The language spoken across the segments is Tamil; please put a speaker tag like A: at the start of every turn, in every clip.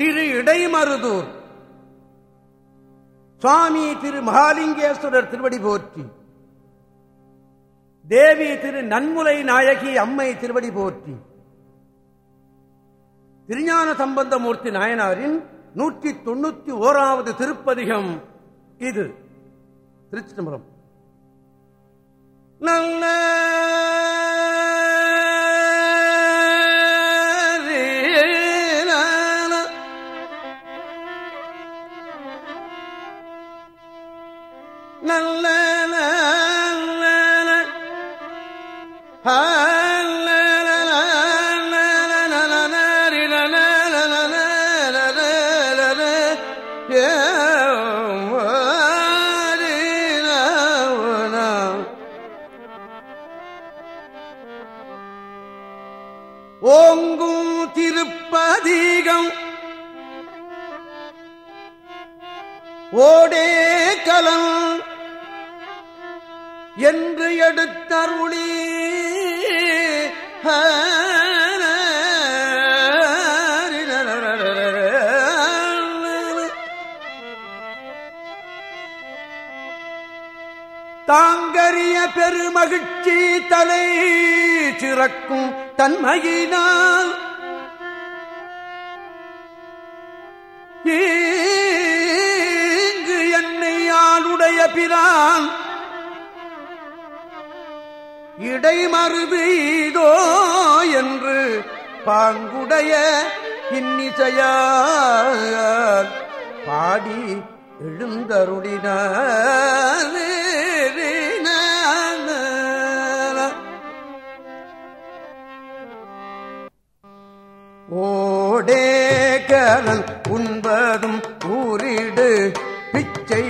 A: திரு இடைமருதூர். சுவாமி திரு மகாலிங்கேஸ்வரர் திருவடி போற்றி. தேவி திரு நன்முலை நாயகி அம்மை திருவடி போற்றி. திருஞான சம்பந்தமூர்த்தி நாயனாரின் நூற்றி தொண்ணூத்தி ஓராவது திருப்பதிகம் இது. திருச்சி நல்ல ஓங்கும் திருப்பதிகம் ஓடே கலம். என்று எடுத்தருளி. தாங்கரிய பெருமகிழ்ச்சி தலை சிறக்கும் தன்மையினால். இங்கு என்னை ஆளுடைய பிரான் இடைமருது என்று பாங்குடைய இன்னிசையால் பாடி எழுந்தருளினார் ஓடே கரல் உண்பதும் ஊரிடு பிச்சை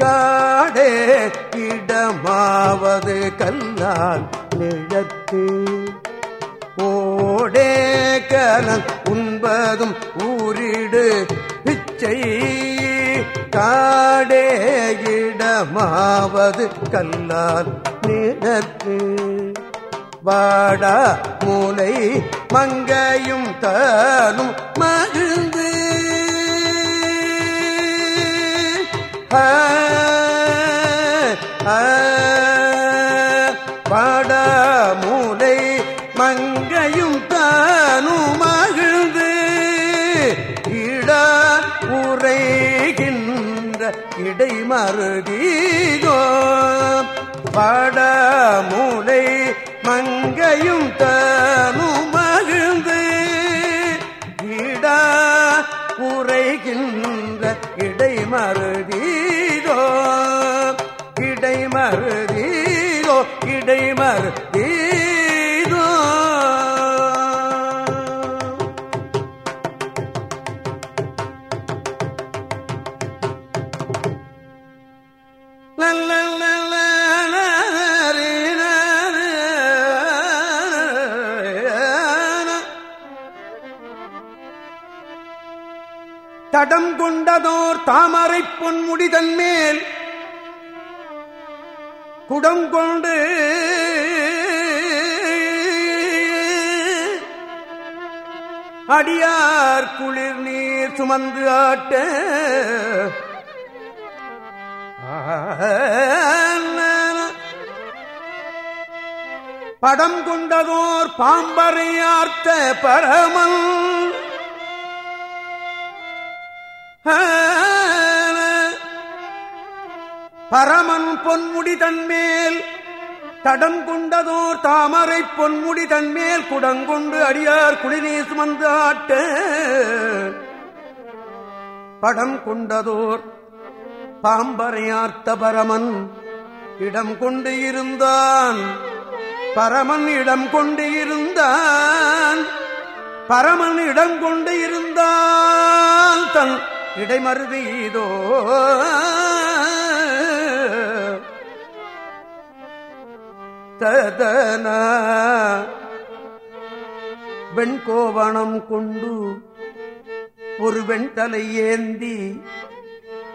A: காடே இடமாவது கல்லால் நிழத்து. ஓடே கலன் உண்பதும் ஊரிடு. பிச்சை காடே இடமாவது கல்லால் நிழத்து. வாடா மூலை மங்கையும் தானும் மகிழ்ந்து மங்கையும் தானும் மகிழ்ந்து இட உரைகின்ற இடைமருதீகோ பாடா மூலை மங்கையும் தானும் மகிழ்ந்து இட உரைகின்ற இடைமருதீதோ தடம் கொண்டதோர் தாமரை பொன்முடிதன் மேல் குடம் கொண்டு அடியார் குளிர் நீர் சுமந்து ஆட்ட படம் கொண்டதோர் பாம்பரையார்த்த பரமன் பரமன் பொன்முடி தன்மேல் தடம் கொண்டதோர் தாமரை பொன்முடி தன்மேல் குடங்கொண்டு அடியார் குளிநீர் சுமந்து ஆட்ட. படம் கொண்டதோர் பாம்பரையார்த்த பரமன் இடம் கொண்டு இருந்தான். பரமன் இடம் கொண்டு இருந்தான். பரமன் இடம் கொண்டு இருந்தான். தன் இடைமருதி இதோ. ததன வெண்கோவணம் கொண்டு ஒரு வெண்தலை ஏந்தி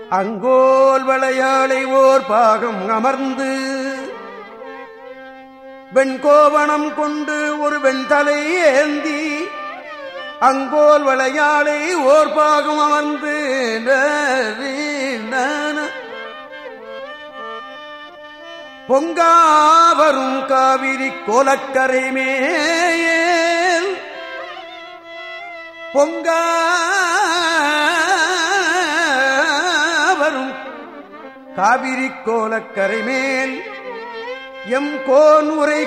A: அங்கோல் வளையாளை ஓர் பாகம் அமர்ந்து வெண்கோவணம் கொண்டு ஒரு வெண்தலை ஏந்தி அங்கோல் வளையாளை ஓர் பாகம் அமர்ந்து பொங்காவரும் காவிரி கோலக்கரை மேல். பொங்காவரும் காவிரி கோலக்கரை மேல். எம் கோன் உரை